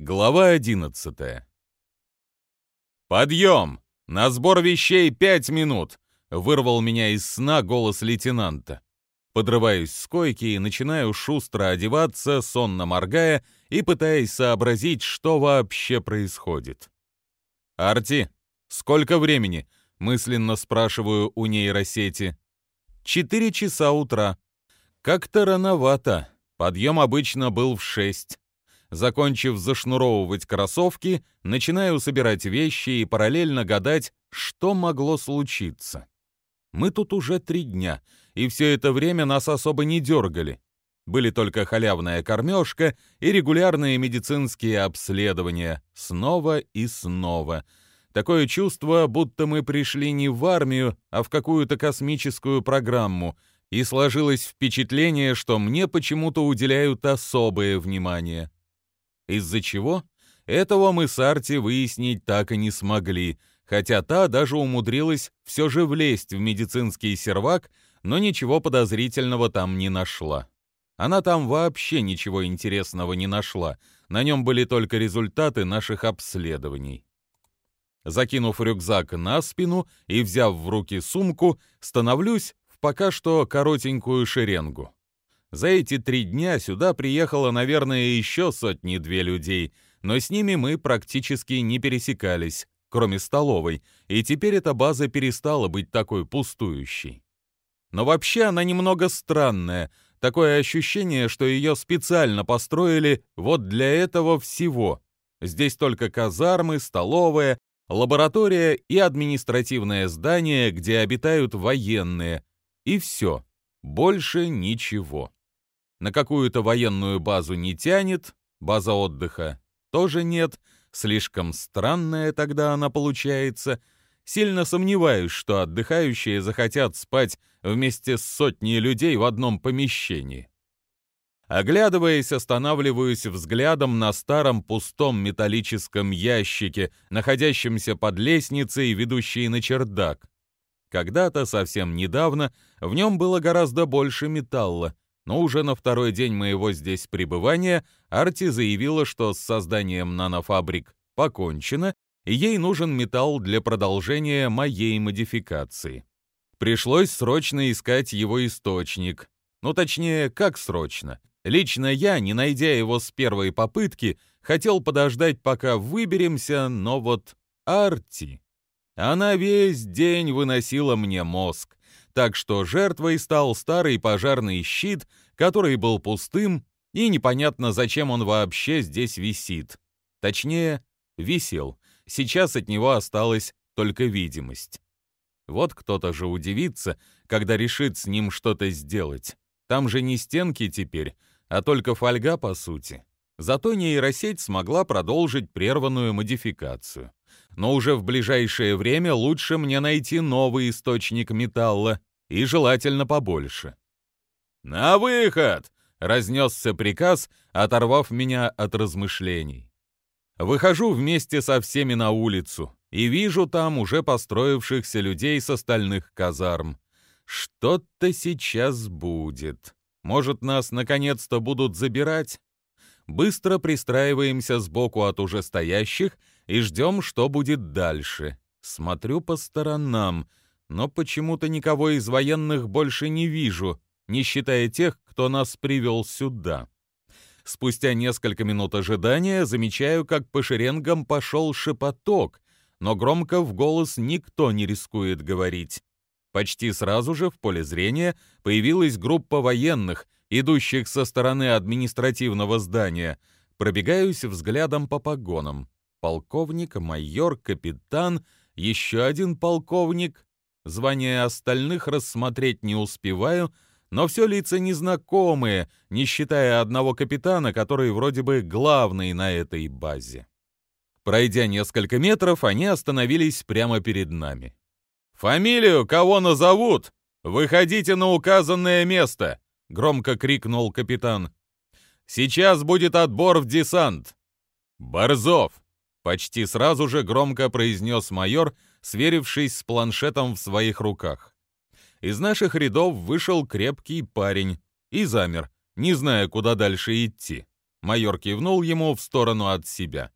Глава 11 «Подъем! На сбор вещей пять минут!» — вырвал меня из сна голос лейтенанта. Подрываюсь с койки и начинаю шустро одеваться, сонно моргая и пытаясь сообразить, что вообще происходит. «Арти, сколько времени?» — мысленно спрашиваю у нейросети. «Четыре часа утра. Как-то рановато. Подъем обычно был в шесть. Закончив зашнуровывать кроссовки, начинаю собирать вещи и параллельно гадать, что могло случиться. Мы тут уже три дня, и все это время нас особо не дергали. Были только халявная кормежка и регулярные медицинские обследования, снова и снова. Такое чувство, будто мы пришли не в армию, а в какую-то космическую программу, и сложилось впечатление, что мне почему-то уделяют особое внимание. Из-за чего? Этого мы с Арти выяснить так и не смогли, хотя та даже умудрилась все же влезть в медицинский сервак, но ничего подозрительного там не нашла. Она там вообще ничего интересного не нашла, на нем были только результаты наших обследований. Закинув рюкзак на спину и взяв в руки сумку, становлюсь в пока что коротенькую шеренгу. За эти три дня сюда приехало, наверное, еще сотни-две людей, но с ними мы практически не пересекались, кроме столовой, и теперь эта база перестала быть такой пустующей. Но вообще она немного странная, такое ощущение, что ее специально построили вот для этого всего. Здесь только казармы, столовая, лаборатория и административное здание, где обитают военные. И все. Больше ничего на какую-то военную базу не тянет, база отдыха тоже нет, слишком странная тогда она получается. Сильно сомневаюсь, что отдыхающие захотят спать вместе с сотней людей в одном помещении. Оглядываясь, останавливаюсь взглядом на старом пустом металлическом ящике, находящемся под лестницей, ведущей на чердак. Когда-то, совсем недавно, в нем было гораздо больше металла, но уже на второй день моего здесь пребывания Арти заявила, что с созданием нанофабрик покончено, и ей нужен металл для продолжения моей модификации. Пришлось срочно искать его источник. Ну, точнее, как срочно. Лично я, не найдя его с первой попытки, хотел подождать, пока выберемся, но вот Арти... Она весь день выносила мне мозг так что жертвой стал старый пожарный щит, который был пустым, и непонятно, зачем он вообще здесь висит. Точнее, висел. Сейчас от него осталась только видимость. Вот кто-то же удивится, когда решит с ним что-то сделать. Там же не стенки теперь, а только фольга, по сути. Зато нейросеть смогла продолжить прерванную модификацию. Но уже в ближайшее время лучше мне найти новый источник металла, и желательно побольше. «На выход!» — разнесся приказ, оторвав меня от размышлений. Выхожу вместе со всеми на улицу и вижу там уже построившихся людей с остальных казарм. Что-то сейчас будет. Может, нас наконец-то будут забирать? Быстро пристраиваемся сбоку от уже стоящих и ждем, что будет дальше. Смотрю по сторонам — но почему-то никого из военных больше не вижу, не считая тех, кто нас привел сюда. Спустя несколько минут ожидания замечаю, как по шеренгам пошел шепоток, но громко в голос никто не рискует говорить. Почти сразу же в поле зрения появилась группа военных, идущих со стороны административного здания. Пробегаюсь взглядом по погонам. Полковник, майор, капитан, еще один полковник. Звания остальных рассмотреть не успеваю, но все лица незнакомые, не считая одного капитана, который вроде бы главный на этой базе. Пройдя несколько метров, они остановились прямо перед нами. «Фамилию кого назовут? Выходите на указанное место!» — громко крикнул капитан. «Сейчас будет отбор в десант!» «Борзов!» — почти сразу же громко произнес майор, сверившись с планшетом в своих руках. Из наших рядов вышел крепкий парень и замер, не зная, куда дальше идти. Майор кивнул ему в сторону от себя.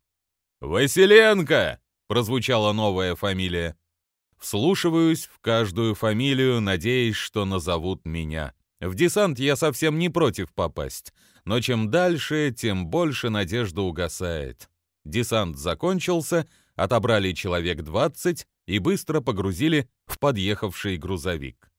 «Василенко!» — прозвучала новая фамилия. Вслушиваюсь в каждую фамилию, надеясь, что назовут меня. В десант я совсем не против попасть, но чем дальше, тем больше надежда угасает. Десант закончился, отобрали человек 20 и быстро погрузили в подъехавший грузовик.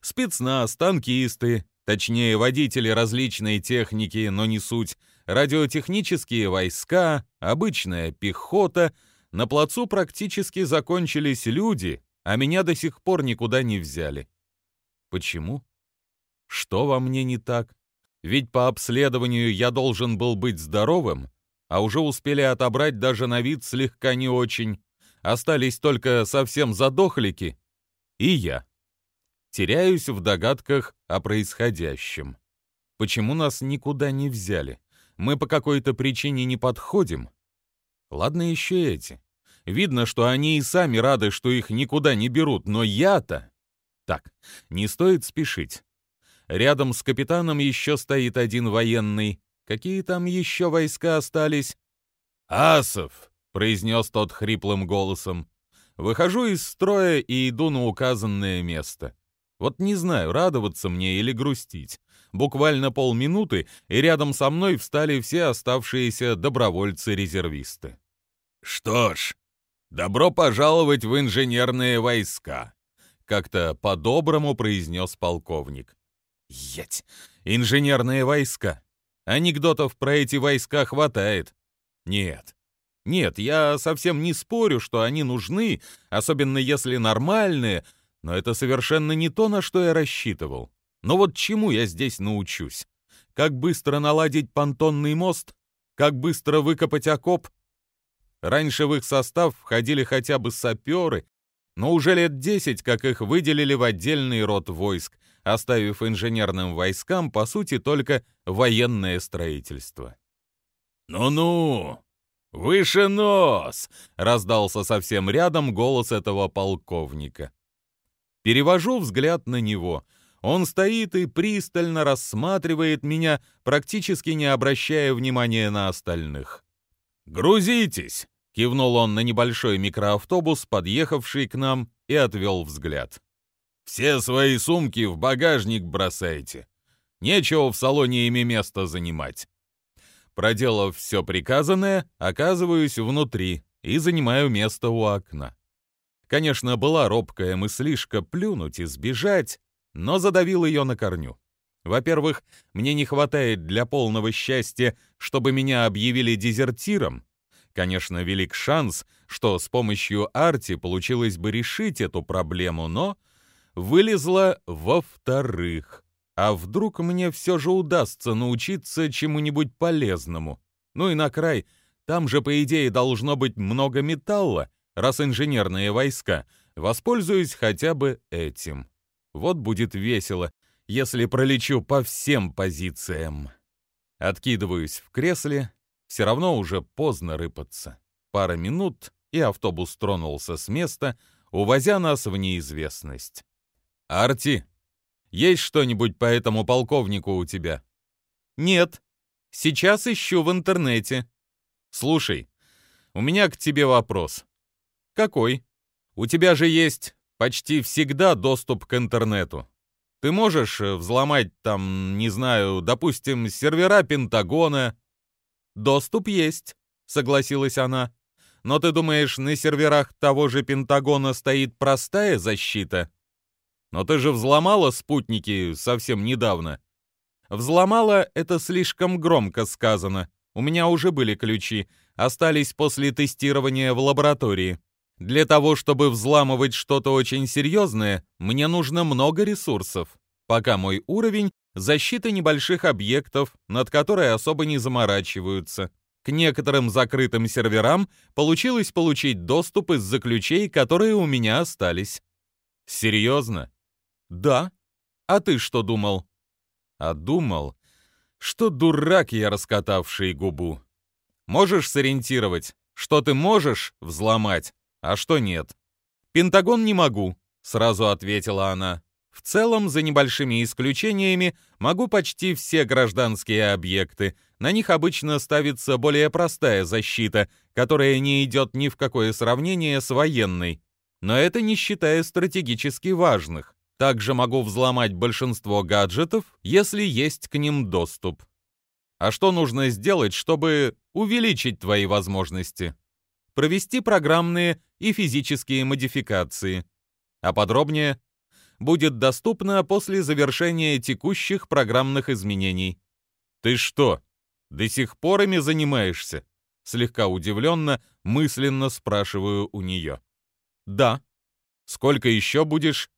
Спецназ, танкисты, точнее водители различной техники, но не суть, радиотехнические войска, обычная пехота. На плацу практически закончились люди, а меня до сих пор никуда не взяли. Почему? Что во мне не так? Ведь по обследованию я должен был быть здоровым, а уже успели отобрать даже на вид слегка не очень. Остались только совсем задохлики. И я. Теряюсь в догадках о происходящем. Почему нас никуда не взяли? Мы по какой-то причине не подходим? Ладно еще эти. Видно, что они и сами рады, что их никуда не берут, но я-то... Так, не стоит спешить. Рядом с капитаном еще стоит один военный. Какие там еще войска остались? «Асов!» — произнес тот хриплым голосом. Выхожу из строя и иду на указанное место. Вот не знаю, радоваться мне или грустить. Буквально полминуты, и рядом со мной встали все оставшиеся добровольцы-резервисты. «Что ж, добро пожаловать в инженерные войска», — как-то по-доброму произнес полковник. Ять! Инженерные войска. Анекдотов про эти войска хватает. Нет. Нет, я совсем не спорю, что они нужны, особенно если нормальные, но это совершенно не то, на что я рассчитывал. Но вот чему я здесь научусь? Как быстро наладить понтонный мост? Как быстро выкопать окоп? Раньше в их состав входили хотя бы саперы, но уже лет десять, как их выделили в отдельный род войск, оставив инженерным войскам, по сути, только военное строительство. «Ну-ну! Выше нос!» — раздался совсем рядом голос этого полковника. Перевожу взгляд на него. Он стоит и пристально рассматривает меня, практически не обращая внимания на остальных. «Грузитесь!» — кивнул он на небольшой микроавтобус, подъехавший к нам, и отвел взгляд. Все свои сумки в багажник бросайте. Нечего в салоне ими место занимать. Проделав все приказанное, оказываюсь внутри и занимаю место у окна. Конечно, была робкая мыслишка плюнуть и сбежать, но задавил ее на корню. Во-первых, мне не хватает для полного счастья, чтобы меня объявили дезертиром. Конечно, велик шанс, что с помощью Арти получилось бы решить эту проблему, но вылезла во-вторых. А вдруг мне все же удастся научиться чему-нибудь полезному? Ну и на край, там же, по идее, должно быть много металла, раз инженерные войска. Воспользуюсь хотя бы этим. Вот будет весело, если пролечу по всем позициям. Откидываюсь в кресле, все равно уже поздно рыпаться. Пара минут, и автобус тронулся с места, увозя нас в неизвестность. «Арти, есть что-нибудь по этому полковнику у тебя?» «Нет. Сейчас ищу в интернете». «Слушай, у меня к тебе вопрос». «Какой?» «У тебя же есть почти всегда доступ к интернету. Ты можешь э, взломать там, не знаю, допустим, сервера Пентагона?» «Доступ есть», — согласилась она. «Но ты думаешь, на серверах того же Пентагона стоит простая защита?» Но ты же взломала спутники совсем недавно. Взломала — это слишком громко сказано. У меня уже были ключи, остались после тестирования в лаборатории. Для того, чтобы взламывать что-то очень серьезное, мне нужно много ресурсов. Пока мой уровень — защита небольших объектов, над которой особо не заморачиваются. К некоторым закрытым серверам получилось получить доступ из-за ключей, которые у меня остались. Серьезно? «Да. А ты что думал?» «А думал, что дурак я, раскатавший губу. Можешь сориентировать, что ты можешь взломать, а что нет?» «Пентагон не могу», — сразу ответила она. «В целом, за небольшими исключениями, могу почти все гражданские объекты, На них обычно ставится более простая защита, которая не идет ни в какое сравнение с военной. Но это не считая стратегически важных. Также могу взломать большинство гаджетов, если есть к ним доступ. А что нужно сделать, чтобы увеличить твои возможности? Провести программные и физические модификации. А подробнее будет доступно после завершения текущих программных изменений. Ты что, до сих пор ими занимаешься? Слегка удивленно, мысленно спрашиваю у нее. Да. Сколько еще будешь?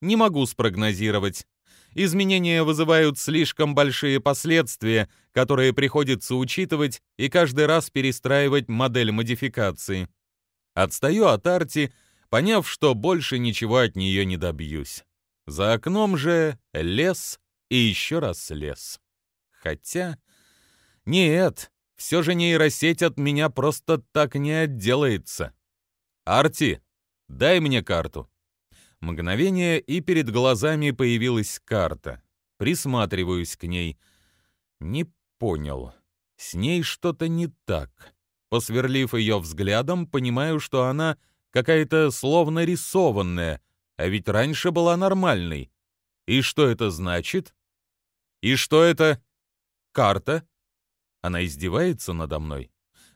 Не могу спрогнозировать. Изменения вызывают слишком большие последствия, которые приходится учитывать и каждый раз перестраивать модель модификации. Отстаю от Арти, поняв, что больше ничего от нее не добьюсь. За окном же лес и еще раз лес. Хотя... Нет, все же нейросеть от меня просто так не отделается. Арти, дай мне карту. Мгновение, и перед глазами появилась карта. Присматриваюсь к ней. Не понял. С ней что-то не так. Посверлив ее взглядом, понимаю, что она какая-то словно рисованная, а ведь раньше была нормальной. И что это значит? И что это? Карта? Она издевается надо мной?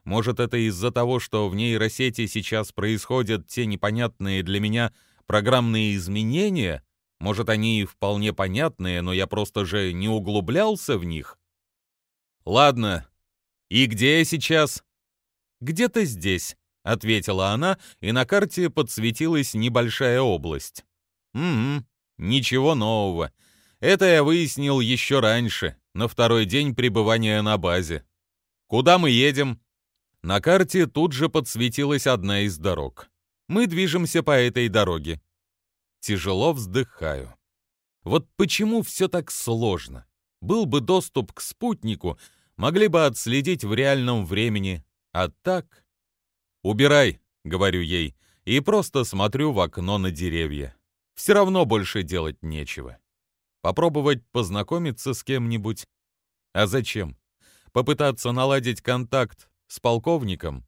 Может, это из-за того, что в нейросети сейчас происходят те непонятные для меня программные изменения, может, они и вполне понятные, но я просто же не углублялся в них. Ладно, и где я сейчас? Где-то здесь, ответила она, и на карте подсветилась небольшая область. Угу, ничего нового. Это я выяснил еще раньше, на второй день пребывания на базе. Куда мы едем? На карте тут же подсветилась одна из дорог. Мы движемся по этой дороге. Тяжело вздыхаю. Вот почему все так сложно? Был бы доступ к спутнику, могли бы отследить в реальном времени. А так... «Убирай», — говорю ей, и просто смотрю в окно на деревья. Все равно больше делать нечего. Попробовать познакомиться с кем-нибудь? А зачем? Попытаться наладить контакт с полковником?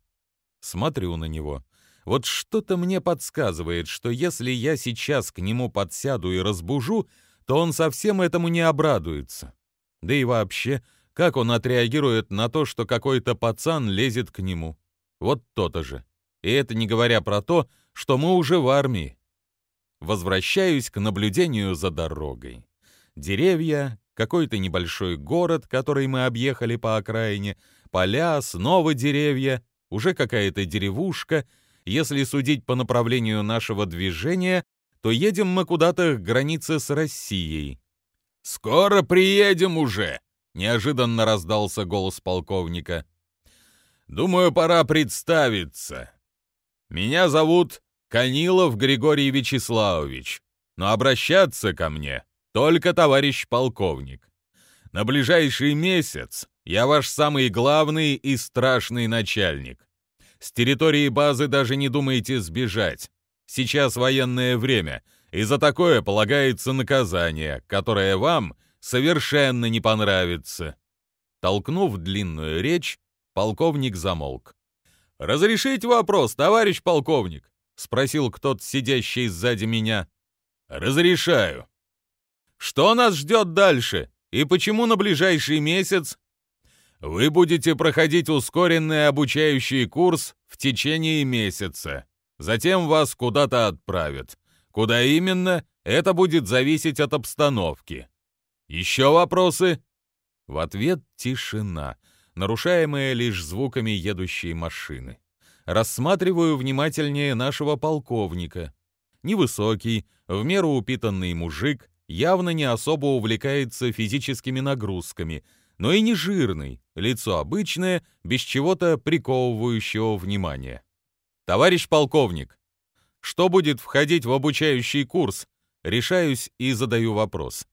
Смотрю на него. Вот что-то мне подсказывает, что если я сейчас к нему подсяду и разбужу, то он совсем этому не обрадуется. Да и вообще, как он отреагирует на то, что какой-то пацан лезет к нему? Вот то-то же. И это не говоря про то, что мы уже в армии. Возвращаюсь к наблюдению за дорогой. Деревья, какой-то небольшой город, который мы объехали по окраине, поля, снова деревья, уже какая-то деревушка — если судить по направлению нашего движения, то едем мы куда-то к границе с Россией. «Скоро приедем уже!» — неожиданно раздался голос полковника. «Думаю, пора представиться. Меня зовут Канилов Григорий Вячеславович, но обращаться ко мне только товарищ полковник. На ближайший месяц я ваш самый главный и страшный начальник. С территории базы даже не думайте сбежать. Сейчас военное время, и за такое полагается наказание, которое вам совершенно не понравится». Толкнув длинную речь, полковник замолк. «Разрешите вопрос, товарищ полковник?» — спросил кто-то, сидящий сзади меня. «Разрешаю». «Что нас ждет дальше? И почему на ближайший месяц вы будете проходить ускоренный обучающий курс в течение месяца. Затем вас куда-то отправят. Куда именно, это будет зависеть от обстановки. Еще вопросы?» В ответ тишина, нарушаемая лишь звуками едущей машины. Рассматриваю внимательнее нашего полковника. Невысокий, в меру упитанный мужик, явно не особо увлекается физическими нагрузками — но и не жирный, лицо обычное, без чего-то приковывающего внимания. «Товарищ полковник, что будет входить в обучающий курс?» Решаюсь и задаю вопрос.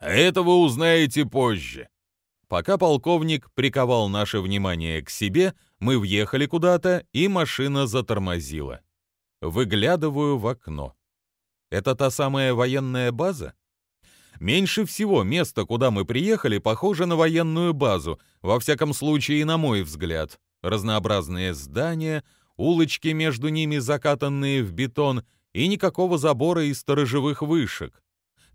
«А это вы узнаете позже». Пока полковник приковал наше внимание к себе, мы въехали куда-то, и машина затормозила. Выглядываю в окно. Это та самая военная база? Меньше всего место, куда мы приехали, похоже на военную базу, во всяком случае, на мой взгляд. Разнообразные здания, улочки между ними закатанные в бетон и никакого забора и сторожевых вышек.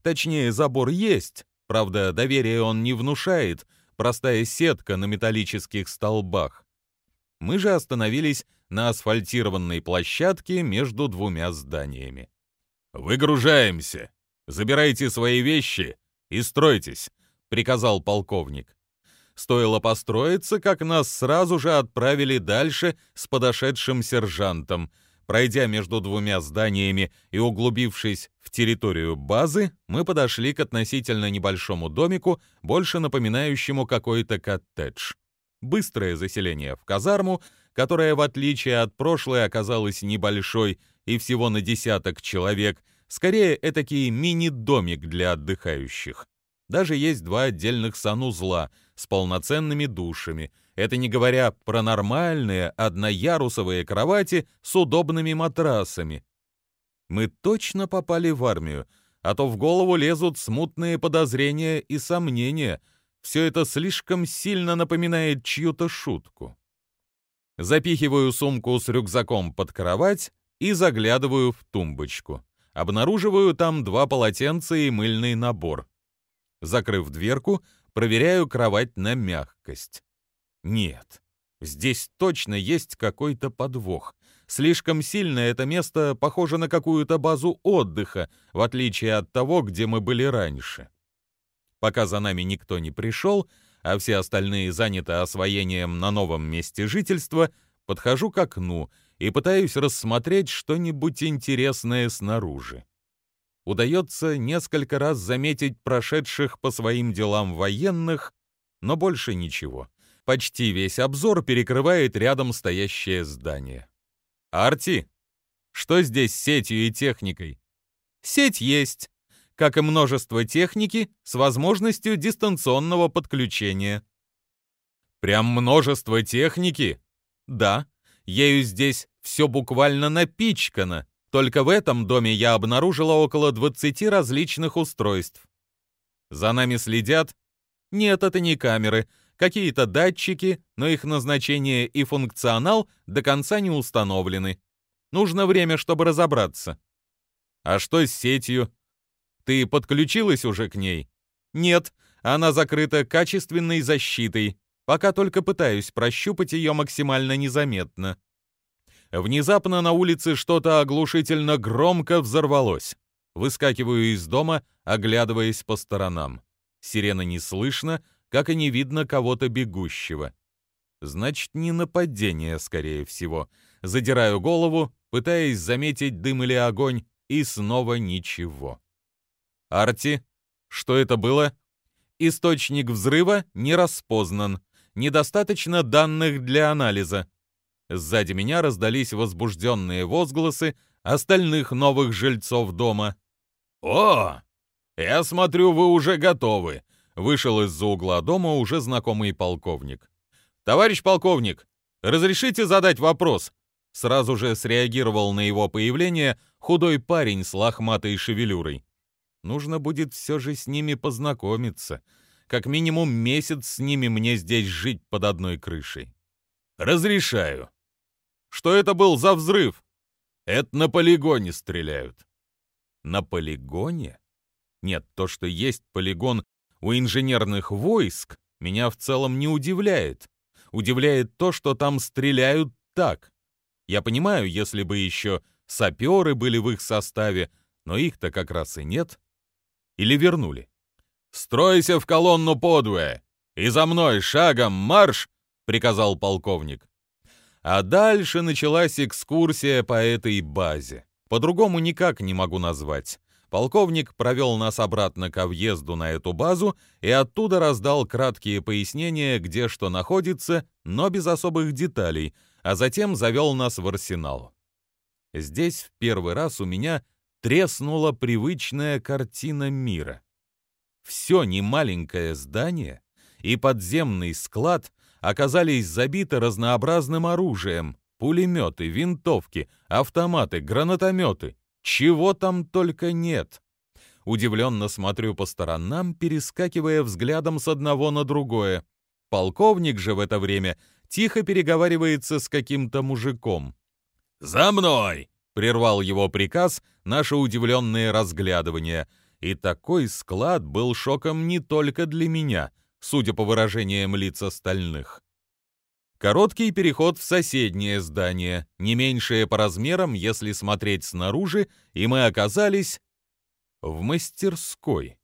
Точнее, забор есть, правда, доверие он не внушает, простая сетка на металлических столбах. Мы же остановились на асфальтированной площадке между двумя зданиями. «Выгружаемся! Забирайте свои вещи и стройтесь!» — приказал полковник. Стоило построиться, как нас сразу же отправили дальше с подошедшим сержантом. Пройдя между двумя зданиями и углубившись в территорию базы, мы подошли к относительно небольшому домику, больше напоминающему какой-то коттедж. Быстрое заселение в казарму, которая, в отличие от прошлой, оказалась небольшой и всего на десяток человек, скорее этакий мини-домик для отдыхающих. Даже есть два отдельных санузла с полноценными душами. Это не говоря про нормальные одноярусовые кровати с удобными матрасами. Мы точно попали в армию, а то в голову лезут смутные подозрения и сомнения. Все это слишком сильно напоминает чью-то шутку. Запихиваю сумку с рюкзаком под кровать и заглядываю в тумбочку. Обнаруживаю там два полотенца и мыльный набор. Закрыв дверку, проверяю кровать на мягкость. Нет, здесь точно есть какой-то подвох. Слишком сильно это место похоже на какую-то базу отдыха, в отличие от того, где мы были раньше. Пока за нами никто не пришел, а все остальные заняты освоением на новом месте жительства, подхожу к окну и пытаюсь рассмотреть что-нибудь интересное снаружи. Удается несколько раз заметить прошедших по своим делам военных, но больше ничего. Почти весь обзор перекрывает рядом стоящее здание. «Арти, что здесь с сетью и техникой?» «Сеть есть как и множество техники с возможностью дистанционного подключения. Прям множество техники? Да, ею здесь все буквально напичкано. Только в этом доме я обнаружила около 20 различных устройств. За нами следят? Нет, это не камеры. Какие-то датчики, но их назначение и функционал до конца не установлены. Нужно время, чтобы разобраться. А что с сетью? Ты подключилась уже к ней? Нет, она закрыта качественной защитой. Пока только пытаюсь прощупать ее максимально незаметно. Внезапно на улице что-то оглушительно громко взорвалось. Выскакиваю из дома, оглядываясь по сторонам. Сирена не слышно, как и не видно кого-то бегущего. Значит, не нападение, скорее всего. Задираю голову, пытаясь заметить дым или огонь, и снова ничего. Арти, что это было? Источник взрыва не распознан. Недостаточно данных для анализа. Сзади меня раздались возбужденные возгласы остальных новых жильцов дома. «О, я смотрю, вы уже готовы», — вышел из-за угла дома уже знакомый полковник. «Товарищ полковник, разрешите задать вопрос?» Сразу же среагировал на его появление худой парень с лохматой шевелюрой. Нужно будет все же с ними познакомиться. Как минимум месяц с ними мне здесь жить под одной крышей. Разрешаю. Что это был за взрыв? Это на полигоне стреляют. На полигоне? Нет, то, что есть полигон у инженерных войск, меня в целом не удивляет. Удивляет то, что там стреляют так. Я понимаю, если бы еще саперы были в их составе, но их-то как раз и нет. Или вернули? «Стройся в колонну подвое! И за мной шагом марш!» — приказал полковник. А дальше началась экскурсия по этой базе. По-другому никак не могу назвать. Полковник провел нас обратно ко въезду на эту базу и оттуда раздал краткие пояснения, где что находится, но без особых деталей, а затем завел нас в арсенал. Здесь в первый раз у меня треснула привычная картина мира. Все немаленькое здание и подземный склад оказались забиты разнообразным оружием, пулеметы, винтовки, автоматы, гранатометы, чего там только нет. Удивленно смотрю по сторонам, перескакивая взглядом с одного на другое. Полковник же в это время тихо переговаривается с каким-то мужиком. «За мной!» — прервал его приказ наше удивленное разглядывание. И такой склад был шоком не только для меня, судя по выражениям лиц остальных. Короткий переход в соседнее здание, не меньшее по размерам, если смотреть снаружи, и мы оказались в мастерской.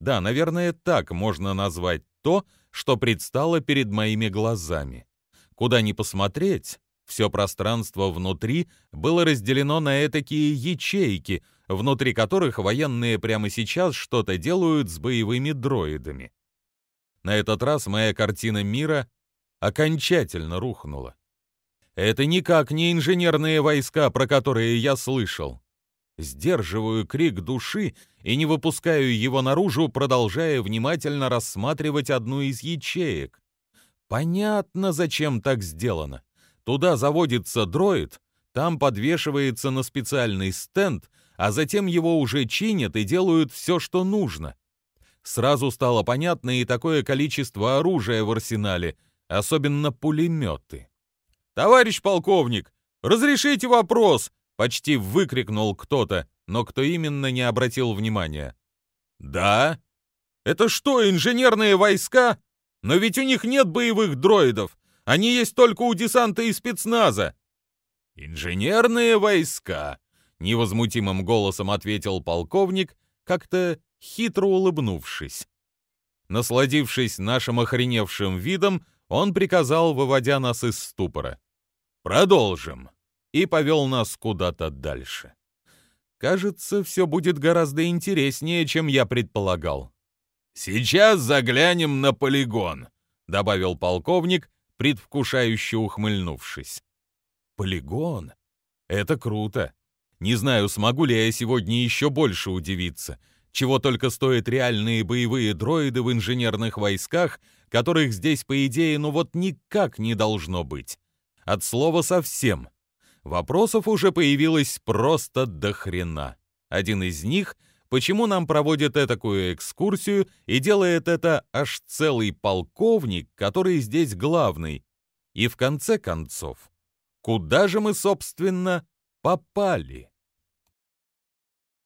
Да, наверное, так можно назвать то, что предстало перед моими глазами. Куда ни посмотреть, все пространство внутри было разделено на этакие ячейки, внутри которых военные прямо сейчас что-то делают с боевыми дроидами. На этот раз моя картина мира окончательно рухнула. Это никак не инженерные войска, про которые я слышал. Сдерживаю крик души и не выпускаю его наружу, продолжая внимательно рассматривать одну из ячеек. Понятно, зачем так сделано. Туда заводится дроид, там подвешивается на специальный стенд, а затем его уже чинят и делают все, что нужно. Сразу стало понятно и такое количество оружия в арсенале, особенно пулеметы. «Товарищ полковник, разрешите вопрос!» — почти выкрикнул кто-то, но кто именно не обратил внимания. «Да? Это что, инженерные войска? Но ведь у них нет боевых дроидов, они есть только у десанта и спецназа». «Инженерные войска», — невозмутимым голосом ответил полковник, как-то хитро улыбнувшись. Насладившись нашим охреневшим видом, он приказал, выводя нас из ступора. «Продолжим!» и повел нас куда-то дальше. Кажется, все будет гораздо интереснее, чем я предполагал. «Сейчас заглянем на полигон», — добавил полковник, предвкушающе ухмыльнувшись. «Полигон? Это круто. Не знаю, смогу ли я сегодня еще больше удивиться, чего только стоят реальные боевые дроиды в инженерных войсках, которых здесь, по идее, ну вот никак не должно быть. От слова совсем. Вопросов уже появилось просто до хрена. Один из них — почему нам проводят такую экскурсию и делает это аж целый полковник, который здесь главный. И в конце концов, куда же мы, собственно, попали?